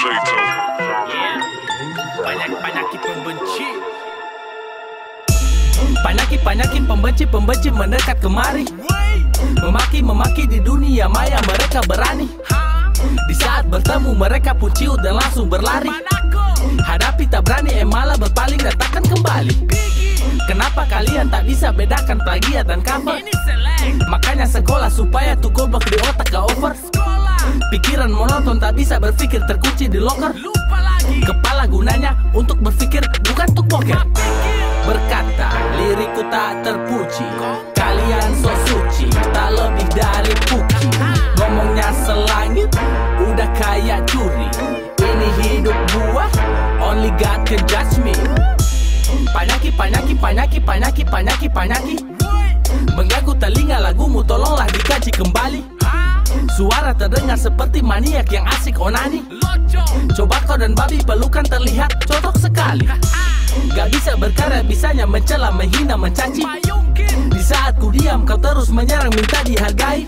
Yeah. Banyak-banyakin pembenci. Banyakin-banyakin pembenci-pembenci mendekat kemari. Memaki-memaki di dunia maya mereka berani. Di saat bertemu mereka pun dan langsung berlari. Hadapi tak berani eh malah berpaling dan takkan kembali. Kenapa kalian tak bisa bedakan plagiat dan cover? Makanya sekolah supaya goblok di otak gak over Pikiran monoton tak bisa berpikir terkunci di locker Kepala gunanya untuk berpikir bukan untuk poker. Berkata liriku tak terpuji. Kalian so suci tak lebih dari puki. Ngomongnya selangit udah kayak curi. Ini hidup gua only God can judge me. Panyaki, panyaki, panyaki, panyaki, panyaki, panyaki. Mengganggu telinga lagumu tolonglah dikaji kembali Suara terdengar seperti maniak yang asik onani Coba kau dan babi pelukan terlihat cocok sekali. Gak bisa berkarya bisanya mencela, menghina, mencaci. Di saat ku diam kau terus menyerang minta dihargai.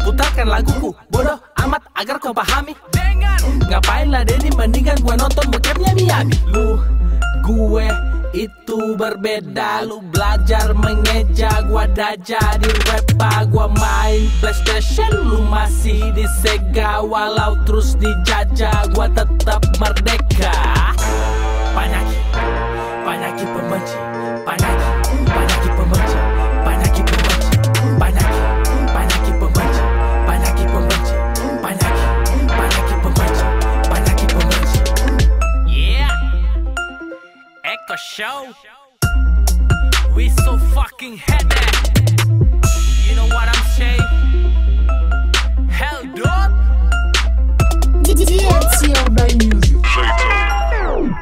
Putarkan laguku bodoh amat agar kau pahami. Ngapain lah Denny mendingan gua nonton bokepnya Miyabi Lu, gue, itu berbeda Lu belajar mengeja Gua dah jadi rapper Gua main Playstation Lu masih di Sega Walau terus dijajah Gua tetap merdeka. Panyaki Panyaki pembenci Panyaki Show. We so fucking heavy. You know what I'm saying? Hell, dude. DNC Urban Music. Production.